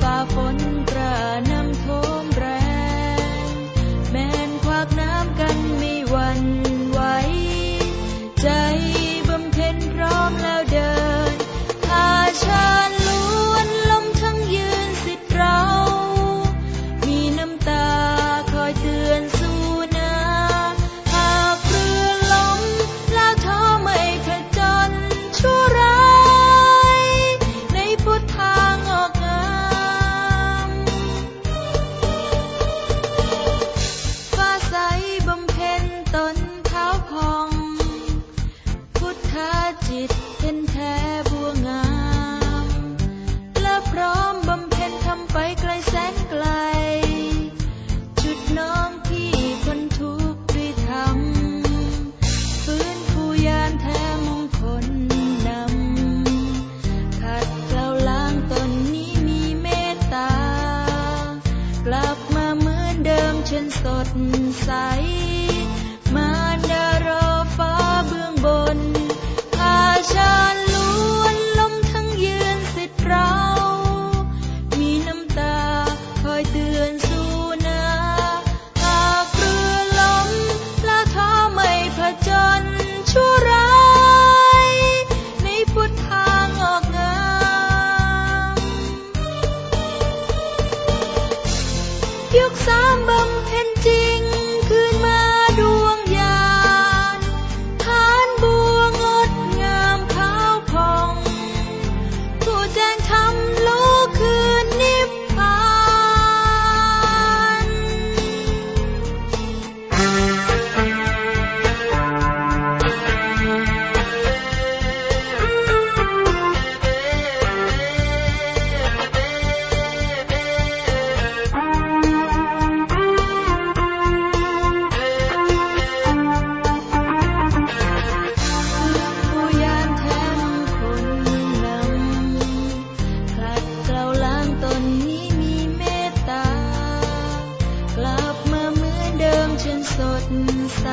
把火。 ช่นสดใส สดใส